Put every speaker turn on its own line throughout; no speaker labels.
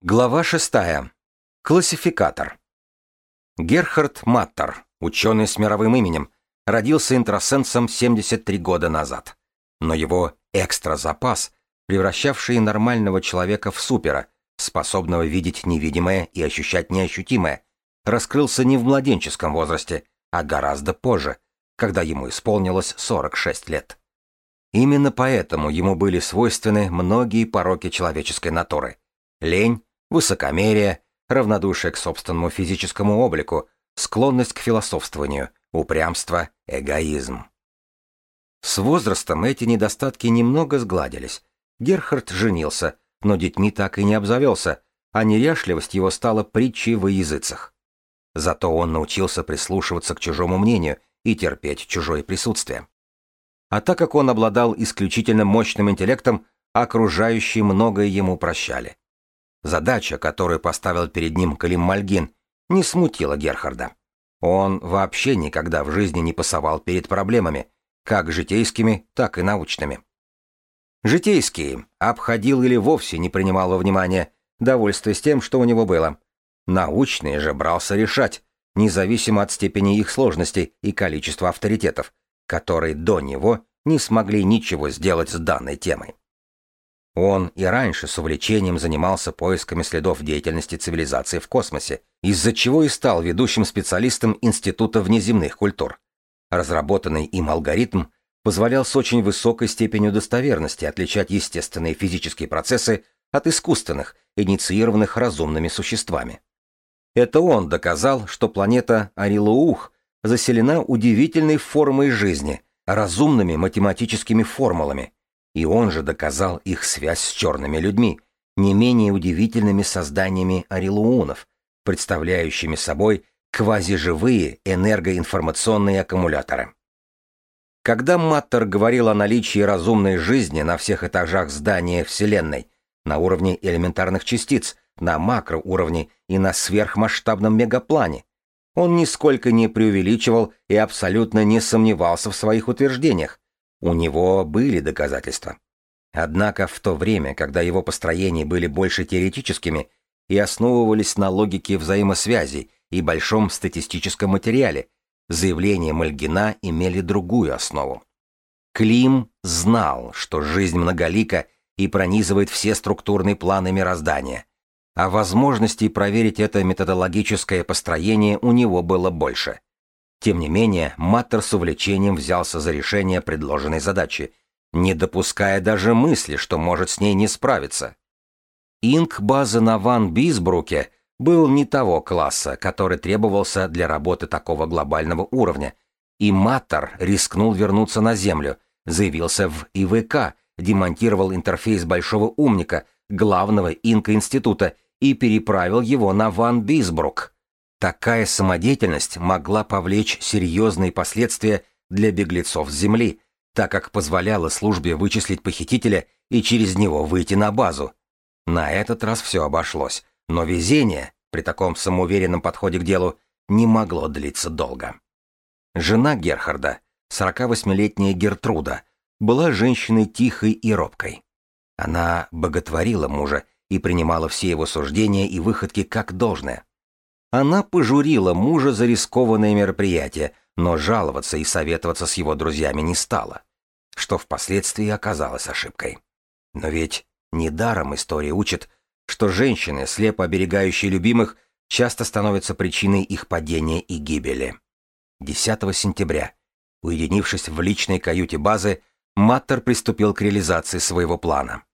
Глава 6. Классификатор. Герхард Маттер, ученый с мировым именем, родился интросенсом 73 года назад. Но его экстра-запас, превращавший нормального человека в супера, способного видеть невидимое и ощущать неощутимое, раскрылся не в младенческом возрасте, а гораздо позже, когда ему исполнилось 46 лет. Именно поэтому ему были свойственны многие пороки человеческой натуры. Лень, высокомерие, равнодушие к собственному физическому облику, склонность к философствованию, упрямство, эгоизм. С возрастом эти недостатки немного сгладились. Герхард женился, но детьми так и не обзавелся, а неряшливость его стала притчей во языцах. Зато он научился прислушиваться к чужому мнению и терпеть чужое присутствие. А так как он обладал исключительно мощным интеллектом, окружающие многое ему прощали. Задача, которую поставил перед ним Калим Мальгин, не смутила Герхарда. Он вообще никогда в жизни не пасовал перед проблемами, как житейскими, так и научными. Житейские обходил или вовсе не принимал во внимание, довольствуясь тем, что у него было. Научные же брался решать, независимо от степени их сложности и количества авторитетов, которые до него не смогли ничего сделать с данной темой. Он и раньше с увлечением занимался поисками следов деятельности цивилизации в космосе, из-за чего и стал ведущим специалистом Института внеземных культур. Разработанный им алгоритм позволял с очень высокой степенью достоверности отличать естественные физические процессы от искусственных, инициированных разумными существами. Это он доказал, что планета Арилуух заселена удивительной формой жизни, разумными математическими формулами – и он же доказал их связь с черными людьми, не менее удивительными созданиями орелуунов, представляющими собой квазиживые энергоинформационные аккумуляторы. Когда Маттер говорил о наличии разумной жизни на всех этажах здания Вселенной, на уровне элементарных частиц, на макроуровне и на сверхмасштабном мегаплане, он нисколько не преувеличивал и абсолютно не сомневался в своих утверждениях, у него были доказательства. Однако в то время, когда его построения были больше теоретическими и основывались на логике взаимосвязи и большом статистическом материале, заявления Мальгина имели другую основу. Клим знал, что жизнь многолика и пронизывает все структурные планы мироздания, а возможностей проверить это методологическое построение у него было больше. Тем не менее, Маттер с увлечением взялся за решение предложенной задачи, не допуская даже мысли, что может с ней не справиться. Инк-база на Ван Бисбруке был не того класса, который требовался для работы такого глобального уровня, и Маттер рискнул вернуться на Землю, заявился в ИВК, демонтировал интерфейс большого умника, главного инка-института, и переправил его на Ван Бисбрук. Такая самодеятельность могла повлечь серьезные последствия для беглецов с Земли, так как позволяла службе вычислить похитителя и через него выйти на базу. На этот раз все обошлось, но везение, при таком самоуверенном подходе к делу, не могло длиться долго. Жена Герхарда, 48-летняя Гертруда, была женщиной тихой и робкой. Она боготворила мужа и принимала все его суждения и выходки как должное. Она пожурила мужа за рискованное мероприятие, но жаловаться и советоваться с его друзьями не стала, что впоследствии оказалось ошибкой. Но ведь недаром история учит, что женщины, слепо оберегающие любимых, часто становятся причиной их падения и гибели. 10 сентября, уединившись в личной каюте базы, Маттер приступил к реализации своего плана.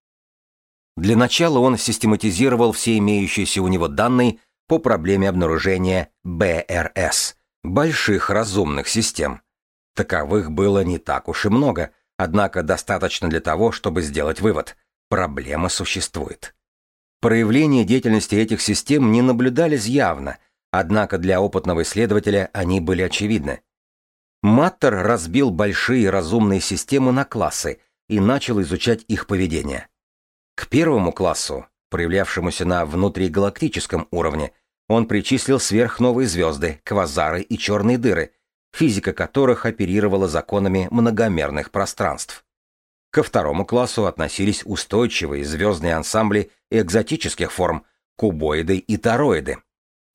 Для начала он систематизировал все имеющиеся у него данные по проблеме обнаружения БРС – больших разумных систем. Таковых было не так уж и много, однако достаточно для того, чтобы сделать вывод – проблема существует. Проявления деятельности этих систем не наблюдались явно, однако для опытного исследователя они были очевидны. Маттер разбил большие разумные системы на классы и начал изучать их поведение. К первому классу проявлявшемуся на внутригалактическом уровне, он причислил сверхновые звезды, квазары и черные дыры, физика которых оперировала законами многомерных пространств. Ко второму классу относились устойчивые звездные ансамбли экзотических форм, кубоиды и тороиды.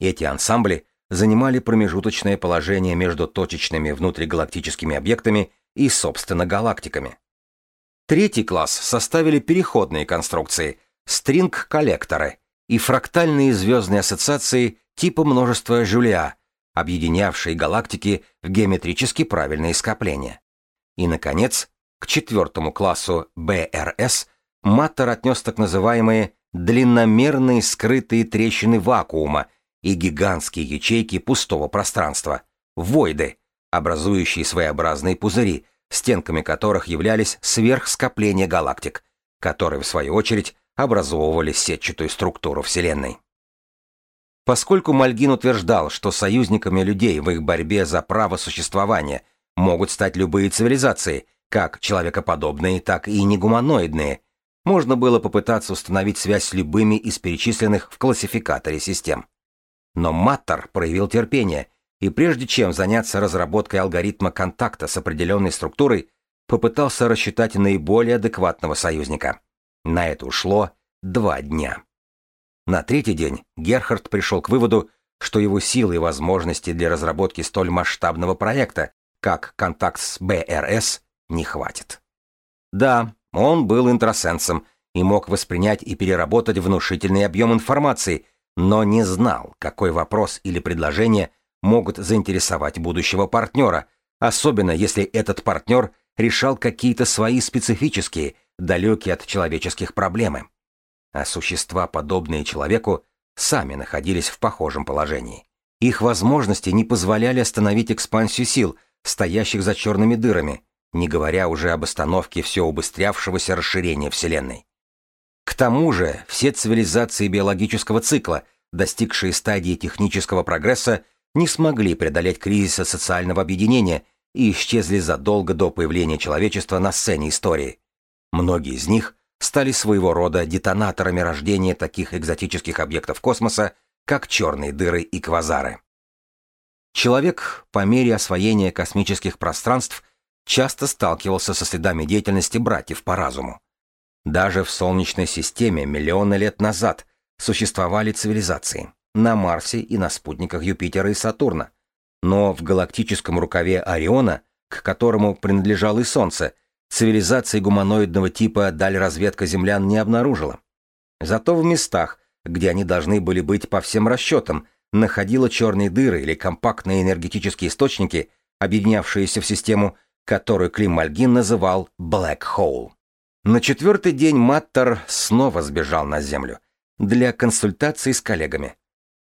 Эти ансамбли занимали промежуточное положение между точечными внутригалактическими объектами и, собственно, галактиками. Третий класс составили переходные конструкции, стринг-коллекторы и фрактальные звездные ассоциации типа множества Жюлиа, объединявшие галактики в геометрически правильные скопления. И, наконец, к четвертому классу БРС Маттер отнес так называемые длинномерные скрытые трещины вакуума и гигантские ячейки пустого пространства, войды, образующие своеобразные пузыри, стенками которых являлись сверхскопления галактик, которые, в свою очередь, образовывали сетчатую структуру Вселенной. Поскольку Мальгин утверждал, что союзниками людей в их борьбе за право существования могут стать любые цивилизации, как человекоподобные, так и негуманоидные, можно было попытаться установить связь с любыми из перечисленных в классификаторе систем. Но Маттер проявил терпение, и прежде чем заняться разработкой алгоритма контакта с определенной структурой, попытался рассчитать наиболее адекватного союзника. На это ушло два дня. На третий день Герхард пришел к выводу, что его силы и возможности для разработки столь масштабного проекта, как контакт с БРС, не хватит. Да, он был интросенсом и мог воспринять и переработать внушительный объем информации, но не знал, какой вопрос или предложение могут заинтересовать будущего партнера, особенно если этот партнер решал какие-то свои специфические, далекие от человеческих проблемы. А существа, подобные человеку, сами находились в похожем положении. Их возможности не позволяли остановить экспансию сил, стоящих за черными дырами, не говоря уже об остановке все убыстрявшегося расширения Вселенной. К тому же все цивилизации биологического цикла, достигшие стадии технического прогресса, не смогли преодолеть кризиса социального объединения и исчезли задолго до появления человечества на сцене истории. Многие из них стали своего рода детонаторами рождения таких экзотических объектов космоса, как черные дыры и квазары. Человек по мере освоения космических пространств часто сталкивался со следами деятельности братьев по разуму. Даже в Солнечной системе миллионы лет назад существовали цивилизации на Марсе и на спутниках Юпитера и Сатурна. Но в галактическом рукаве Ориона, к которому принадлежало и Солнце, цивилизации гуманоидного типа даль разведка землян не обнаружила. Зато в местах, где они должны были быть по всем расчетам, находила черные дыры или компактные энергетические источники, объединявшиеся в систему, которую Клим Мальгин называл «Black Hole». На четвертый день Маттер снова сбежал на Землю для консультации с коллегами.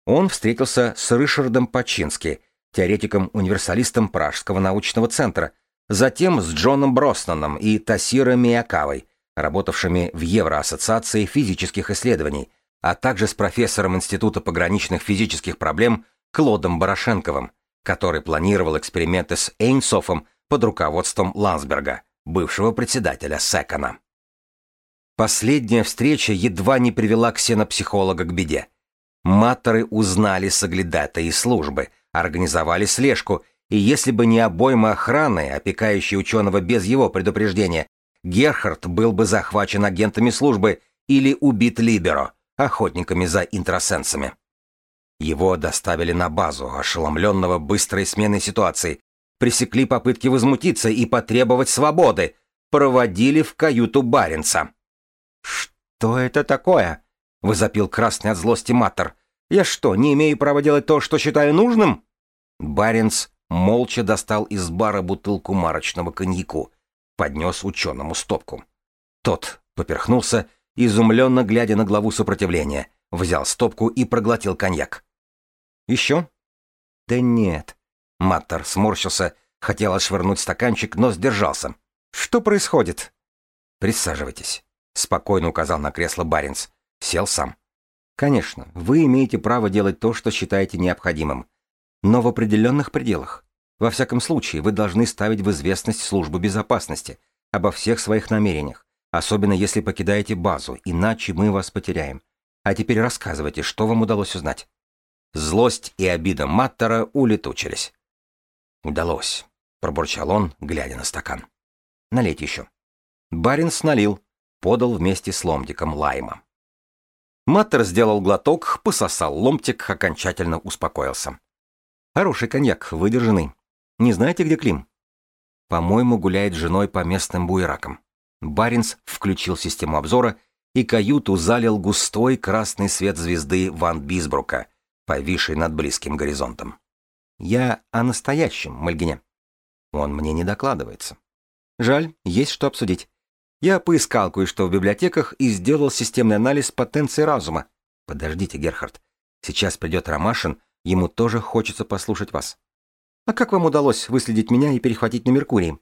Он встретился с Ришардом Пачински, теоретиком-универсалистом Пражского научного центра, затем с Джоном Броснаном и Тасиро Миякавой, работавшими в Евроассоциации физических исследований, а также с профессором Института пограничных физических проблем Клодом Барашенковым, который планировал эксперименты с Эйнсофом под руководством Лансберга, бывшего председателя Секона. Последняя встреча едва не привела ксенопсихолога к беде. Маторы узнали соглядатые службы, организовали слежку, и если бы не обойма охраны, опекающей ученого без его предупреждения, Герхард был бы захвачен агентами службы или убит Либеро, охотниками за интросенсами. Его доставили на базу, ошеломленного быстрой сменой ситуации, пресекли попытки возмутиться и потребовать свободы, проводили в каюту Баренца. «Что это такое?» — возопил красный от злости Маттер. «Я что, не имею права делать то, что считаю нужным?» Баренц молча достал из бара бутылку марочного коньяку, поднес ученому стопку. Тот поперхнулся, изумленно глядя на главу сопротивления, взял стопку и проглотил коньяк. «Еще?» «Да нет». Маттер сморщился, хотел отшвырнуть стаканчик, но сдержался. «Что происходит?» «Присаживайтесь», — спокойно указал на кресло Баренц. Сел сам. Конечно, вы имеете право делать то, что считаете необходимым. Но в определенных пределах. Во всяком случае, вы должны ставить в известность службу безопасности обо всех своих намерениях, особенно если покидаете базу, иначе мы вас потеряем. А теперь рассказывайте, что вам удалось узнать. Злость и обида Маттера улетучились. «Удалось», — пробурчал он, глядя на стакан. «Налейте еще». Баринс налил, подал вместе с ломтиком лайма. Маттер сделал глоток, пососал ломтик, окончательно успокоился. Хороший коньяк, выдержанный. Не знаете, где Клим? По-моему, гуляет с женой по местным буеракам. Баринс включил систему обзора, и каюту залил густой красный свет звезды Ван Бисбрука, повисшей над близким горизонтом. Я о настоящем Мальгине. Он мне не докладывается. Жаль, есть что обсудить. Я поискал кое-что в библиотеках и сделал системный анализ потенции разума. Подождите, Герхард. Сейчас придет Ромашин, ему тоже хочется послушать вас. А как вам удалось выследить меня и перехватить на Меркурии?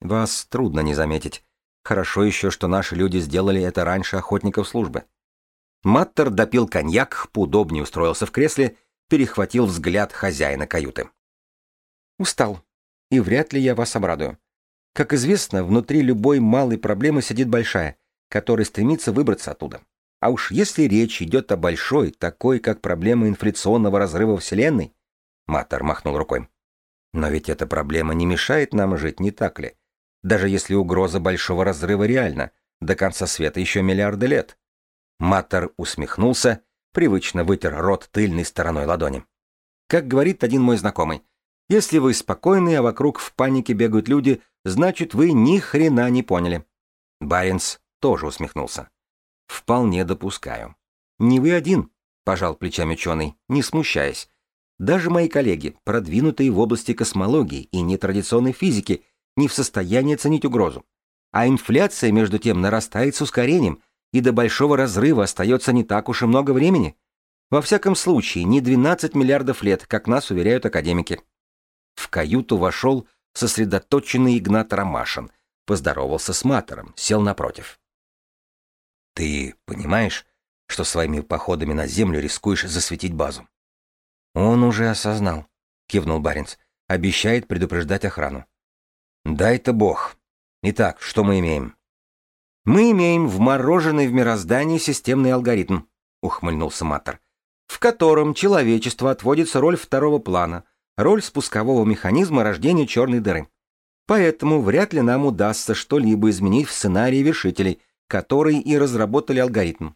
Вас трудно не заметить. Хорошо еще, что наши люди сделали это раньше охотников службы. Маттер допил коньяк, поудобнее устроился в кресле, перехватил взгляд хозяина каюты. Устал. И вряд ли я вас обрадую. Как известно, внутри любой малой проблемы сидит большая, которая стремится выбраться оттуда. А уж если речь идет о большой, такой, как проблема инфляционного разрыва Вселенной, Маттер махнул рукой. Но ведь эта проблема не мешает нам жить, не так ли? Даже если угроза большого разрыва реальна, до конца света еще миллиарды лет. Маттер усмехнулся, привычно вытер рот тыльной стороной ладони. Как говорит один мой знакомый, если вы спокойны, а вокруг в панике бегают люди, значит, вы ни хрена не поняли. Баренц тоже усмехнулся. Вполне допускаю. Не вы один, пожал плечами ученый, не смущаясь. Даже мои коллеги, продвинутые в области космологии и нетрадиционной физики, не в состоянии оценить угрозу. А инфляция, между тем, нарастает с ускорением, и до большого разрыва остается не так уж и много времени. Во всяком случае, не 12 миллиардов лет, как нас уверяют академики. В каюту вошел сосредоточенный Игнат Ромашин, поздоровался с Матором, сел напротив. «Ты понимаешь, что своими походами на Землю рискуешь засветить базу?» «Он уже осознал», — кивнул Баренц. «Обещает предупреждать охрану. Дай-то бог. Итак, что мы имеем? Мы имеем вмороженный в мироздании системный алгоритм, ухмыльнулся Матер, в котором человечество отводится роль второго плана, роль спускового механизма рождения черной дыры. Поэтому вряд ли нам удастся что-либо изменить в сценарии вершителей, которые и разработали алгоритм.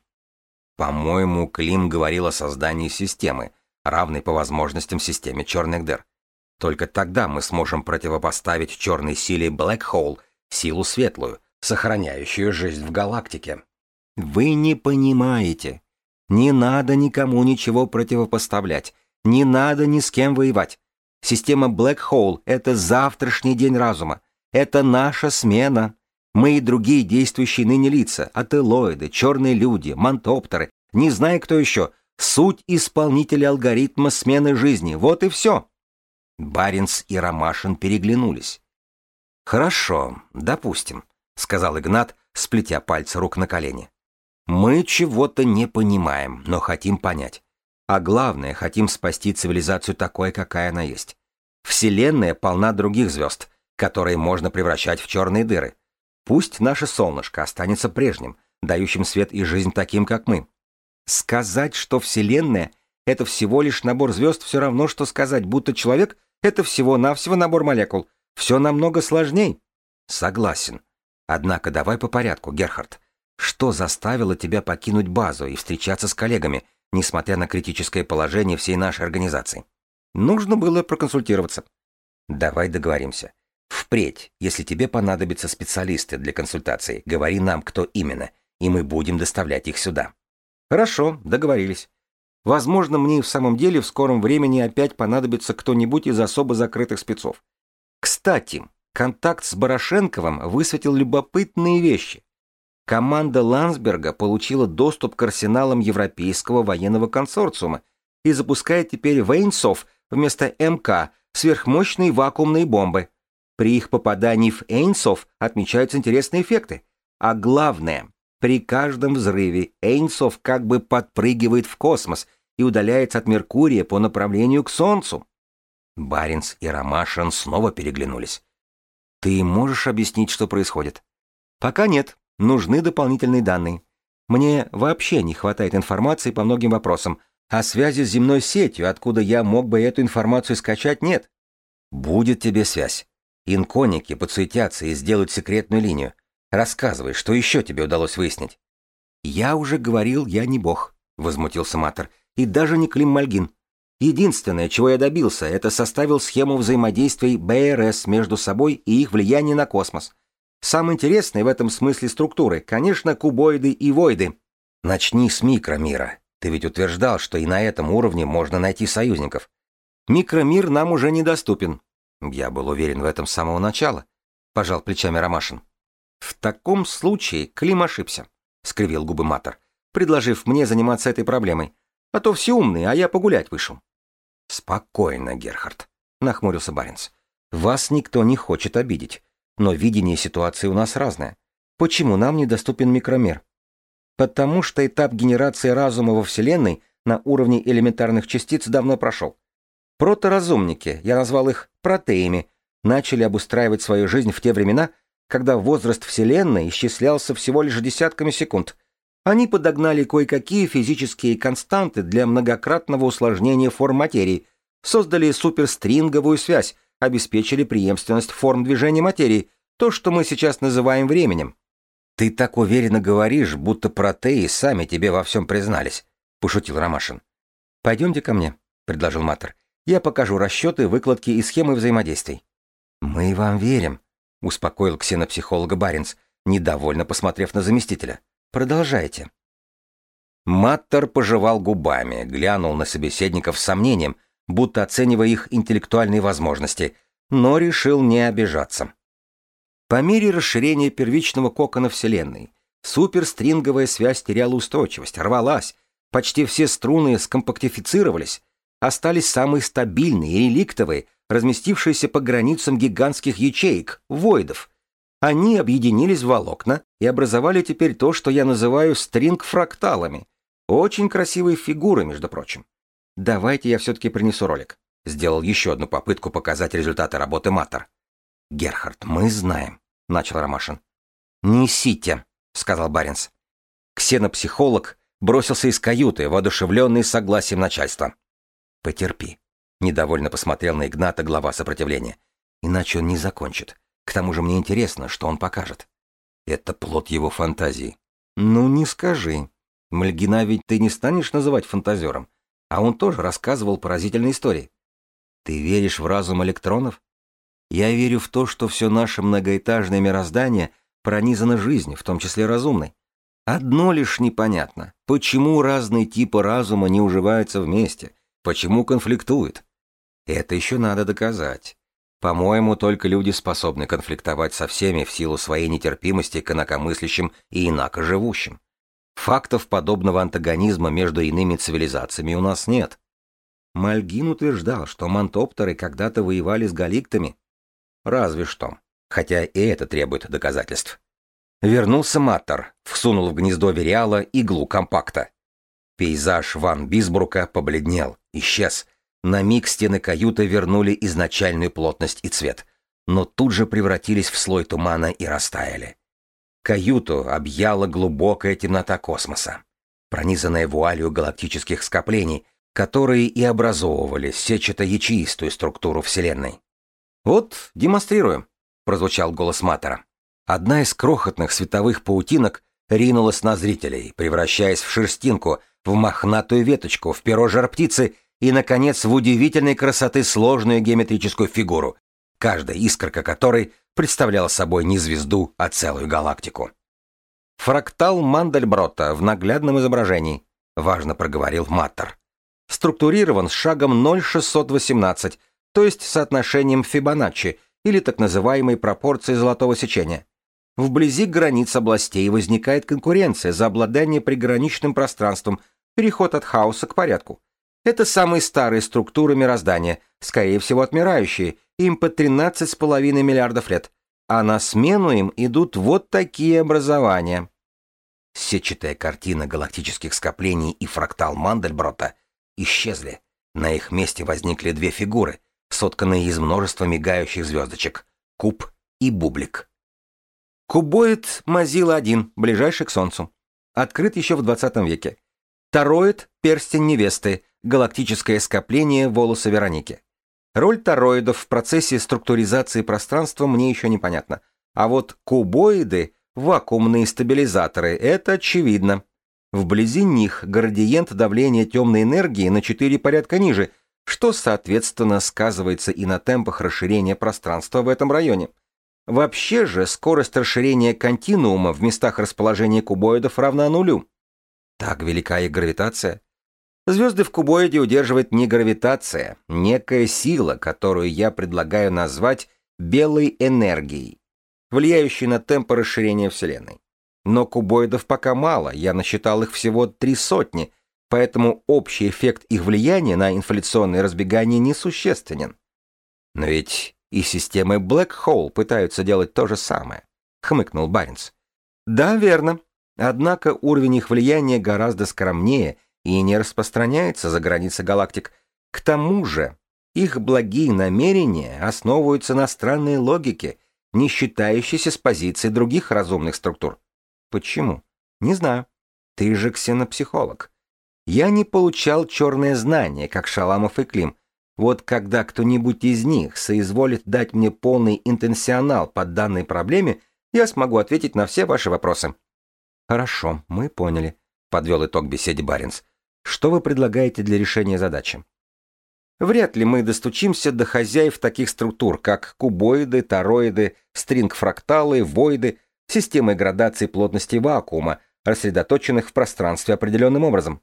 По-моему, Клим говорил о создании системы, равной по возможностям системе черных дыр. Только тогда мы сможем противопоставить черной силе Black Hole силу светлую, сохраняющую жизнь в галактике. Вы не понимаете. Не надо никому ничего противопоставлять. Не надо ни с кем воевать. Система Black Hole — это завтрашний день разума. Это наша смена. Мы и другие действующие ныне лица, ателоиды, черные люди, мантоптеры, не знаю кто еще, суть исполнителя алгоритма смены жизни. Вот и все. Баренц и Ромашин переглянулись. «Хорошо, допустим», — сказал Игнат, сплетя пальцы рук на колени. «Мы чего-то не понимаем, но хотим понять. А главное, хотим спасти цивилизацию такой, какая она есть. Вселенная полна других звезд, которые можно превращать в черные дыры. Пусть наше солнышко останется прежним, дающим свет и жизнь таким, как мы. Сказать, что Вселенная — это всего лишь набор звезд, все равно, что сказать, будто человек это всего-навсего набор молекул. Все намного сложней. Согласен. Однако давай по порядку, Герхард. Что заставило тебя покинуть базу и встречаться с коллегами, несмотря на критическое положение всей нашей организации? Нужно было проконсультироваться. Давай договоримся. Впредь, если тебе понадобятся специалисты для консультации, говори нам, кто именно, и мы будем доставлять их сюда. Хорошо, договорились. Возможно, мне и в самом деле в скором времени опять понадобится кто-нибудь из особо закрытых спецов. Кстати, контакт с Барашенковым высветил любопытные вещи. Команда Ландсберга получила доступ к арсеналам Европейского военного консорциума и запускает теперь Вейнсов вместо МК сверхмощные вакуумные бомбы. При их попадании в Эйнсов отмечаются интересные эффекты. А главное, при каждом взрыве Эйнсов как бы подпрыгивает в космос и удаляется от Меркурия по направлению к Солнцу. Баренц и Ромашин снова переглянулись. «Ты можешь объяснить, что происходит?» «Пока нет. Нужны дополнительные данные. Мне вообще не хватает информации по многим вопросам, а связи с земной сетью, откуда я мог бы эту информацию скачать, нет. Будет тебе связь. Инконики подсуетятся и сделают секретную линию. Рассказывай, что еще тебе удалось выяснить. Я уже говорил, я не бог. — возмутился Матер, — «и даже не Клим Мальгин. Единственное, чего я добился, это составил схему взаимодействий БРС между собой и их влияние на космос. Самое интересное в этом смысле структуры, конечно, кубоиды и войды. Начни с микромира. Ты ведь утверждал, что и на этом уровне можно найти союзников. Микромир нам уже недоступен. Я был уверен в этом с самого начала, пожал плечами Ромашин. В таком случае Клим ошибся, скривил губы Матер, предложив мне заниматься этой проблемой. А то все умные, а я погулять вышел. Спокойно, Герхард, нахмурился Баренц. Вас никто не хочет обидеть, но видение ситуации у нас разное. Почему нам недоступен микромир? Потому что этап генерации разума во Вселенной на уровне элементарных частиц давно прошел. Проторазумники, я назвал их протеями, начали обустраивать свою жизнь в те времена, когда возраст Вселенной исчислялся всего лишь десятками секунд. Они подогнали кое-какие физические константы для многократного усложнения форм материи, создали суперстринговую связь, обеспечили преемственность форм движения материи, то, что мы сейчас называем временем. «Ты так уверенно говоришь, будто протеи сами тебе во всем признались», — пошутил Ромашин. «Пойдемте ко мне», — предложил Матер. «Я покажу расчеты, выкладки и схемы взаимодействий». «Мы вам верим», — успокоил ксенопсихолога Баринс, недовольно посмотрев на заместителя. «Продолжайте». Маттер пожевал губами, глянул на собеседников с сомнением, будто оценивая их интеллектуальные возможности, но решил не обижаться. По мере расширения первичного кокона Вселенной, суперстринговая связь теряла устойчивость, рвалась, почти все струны скомпактифицировались, остались самые стабильные и реликтовые, разместившиеся по границам гигантских ячеек, войдов. Они объединились в волокна и образовали теперь то, что я называю стринг-фракталами. Очень красивые фигуры, между прочим. Давайте я все-таки принесу ролик. Сделал еще одну попытку показать результаты работы Матер. Герхард, мы знаем, начал Ромашин. Несите, сказал Баренц. Ксенопсихолог бросился из каюты, воодушевленный согласием начальства. Потерпи. Недовольно посмотрел на Игната глава сопротивления. Иначе он не закончит. К тому же мне интересно, что он покажет. Это плод его фантазии. Ну, не скажи. Мальгина ведь ты не станешь называть фантазером. А он тоже рассказывал поразительные истории. Ты веришь в разум электронов? Я верю в то, что все наше многоэтажное мироздание пронизано жизнью, в том числе разумной. Одно лишь непонятно, почему разные типы разума не уживаются вместе, почему конфликтуют. Это еще надо доказать. По-моему, только люди способны конфликтовать со всеми в силу своей нетерпимости к инакомыслящим и инакоживущим. Фактов подобного антагонизма между иными цивилизациями у нас нет. Мальгин утверждал, что мантоптеры когда-то воевали с галиктами. Разве что. Хотя и это требует доказательств. Вернулся Маттер, всунул в гнездо Вериала иглу компакта. Пейзаж Ван Бисбрука побледнел, исчез. На миг стены каюты вернули изначальную плотность и цвет, но тут же превратились в слой тумана и растаяли. Каюту объяла глубокая темнота космоса, пронизанная вуалью галактических скоплений, которые и образовывали сетчато-ячеистую структуру Вселенной. «Вот, демонстрируем», — прозвучал голос Матера. Одна из крохотных световых паутинок ринулась на зрителей, превращаясь в шерстинку, в мохнатую веточку, в перо жар-птицы и, наконец, в удивительной красоты сложную геометрическую фигуру, каждая искорка которой представлял собой не звезду, а целую галактику. Фрактал Мандельброта в наглядном изображении, важно проговорил Маттер. Структурирован с шагом 0,618, то есть соотношением Фибоначчи, или так называемой пропорцией золотого сечения. Вблизи границ областей возникает конкуренция за обладание приграничным пространством, переход от хаоса к порядку. Это самые старые структуры мироздания, скорее всего отмирающие, им по 13,5 миллиардов лет, а на смену им идут вот такие образования. Сетчатая картина галактических скоплений и фрактал Мандельброта исчезли. На их месте возникли две фигуры, сотканные из множества мигающих звездочек — куб и бублик. Кубоид Мазила-1, ближайший к Солнцу. Открыт еще в 20 веке. Тароид — перстень невесты, галактическое скопление волоса Вероники. Роль тороидов в процессе структуризации пространства мне еще непонятна. А вот кубоиды — вакуумные стабилизаторы, это очевидно. Вблизи них градиент давления темной энергии на 4 порядка ниже, что, соответственно, сказывается и на темпах расширения пространства в этом районе. Вообще же скорость расширения континуума в местах расположения кубоидов равна нулю. Так велика их гравитация. Звезды в кубоиде удерживает не гравитация, некая сила, которую я предлагаю назвать белой энергией, влияющей на темпы расширения Вселенной. Но кубоидов пока мало, я насчитал их всего три сотни, поэтому общий эффект их влияния на инфляционное разбегание несущественен. Но ведь и системы Black Hole пытаются делать то же самое, хмыкнул Баренц. Да, верно. Однако уровень их влияния гораздо скромнее и не распространяется за границы галактик. К тому же, их благие намерения основываются на странной логике, не считающейся с позиции других разумных структур. Почему? Не знаю. Ты же ксенопсихолог. Я не получал черное знание, как Шаламов и Клим. Вот когда кто-нибудь из них соизволит дать мне полный интенсионал по данной проблеме, я смогу ответить на все ваши вопросы. Хорошо, мы поняли, подвел итог беседе Баринс. Что вы предлагаете для решения задачи? Вряд ли мы достучимся до хозяев таких структур, как кубоиды, тороиды, стрингфракталы, воиды системой градации плотности вакуума, рассредоточенных в пространстве определенным образом.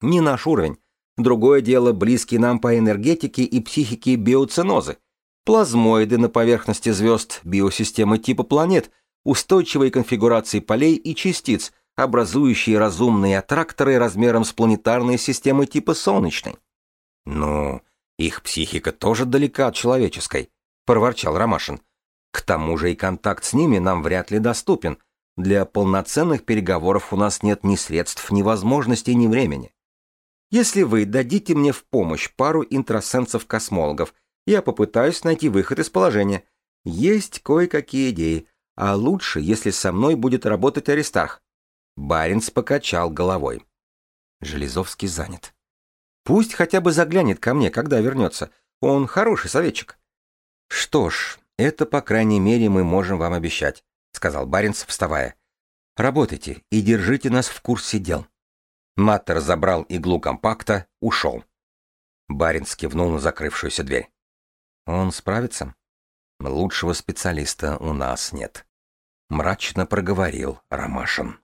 Не наш уровень. Другое дело близкие нам по энергетике и психике биоценозы. Плазмоиды на поверхности звезд, биосистемы типа планет, устойчивые конфигурации полей и частиц, образующие разумные аттракторы размером с планетарные системы типа Солнечной. «Ну, их психика тоже далека от человеческой», — проворчал Ромашин. К тому же и контакт с ними нам вряд ли доступен. Для полноценных переговоров у нас нет ни средств, ни возможностей, ни времени. Если вы дадите мне в помощь пару интросенсов-космологов, я попытаюсь найти выход из положения. Есть кое-какие идеи, а лучше, если со мной будет работать Аристарх. Баринс покачал головой. Железовский занят. Пусть хотя бы заглянет ко мне, когда вернется. Он хороший советчик. Что ж, «Это, по крайней мере, мы можем вам обещать», — сказал Баренц, вставая. «Работайте и держите нас в курсе дел». Маттер забрал иглу компакта, ушел. Баренц кивнул на закрывшуюся дверь. «Он справится?» «Лучшего специалиста у нас нет», — мрачно проговорил Ромашин.